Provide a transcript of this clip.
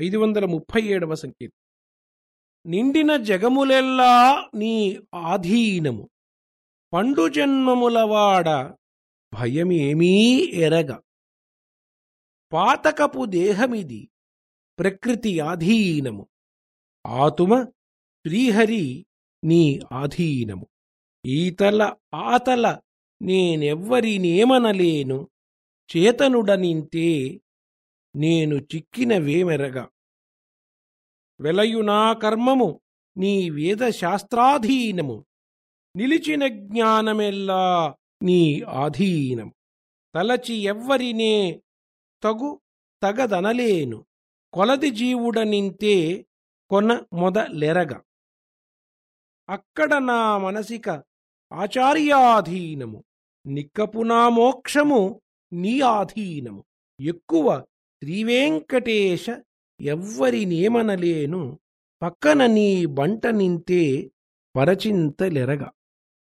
ఐదు వందల ముప్పై ఏడవ సంకేతం నిండిన జగములెల్లా నీ ఆధీనము పండు జన్మములవాడ భయమేమీ ఎరగ. పాతకపు దేహమిది ప్రకృతి ఆధీనము ఆతుమ శ్రీహరి నీ ఆధీనము. ఈతల ఆతల నేనెవ్వరినేమనలేను చేతనుడనింతే నేను చిక్కినవేమెరగ వెలయునా కర్మము నీ వేదశాస్త్రాధీనము నిలిచిన జ్ఞానమెల్లా నీ ఆధీనము. తలచి ఎవ్వరినే తగు తగదనలేను. కొలది జీవుడనింతే కొన మొదలెరగ అక్కడ నా మనసిక ఆచార్యాధీనము. నిక్కపునా మోక్షము నీ ఆధీనము. ఎక్కువ శ్రీవేంకటేశ ఎవ్వరినేమనలేను పక్కన నీ బంట నింతే పరచింతలెరగ.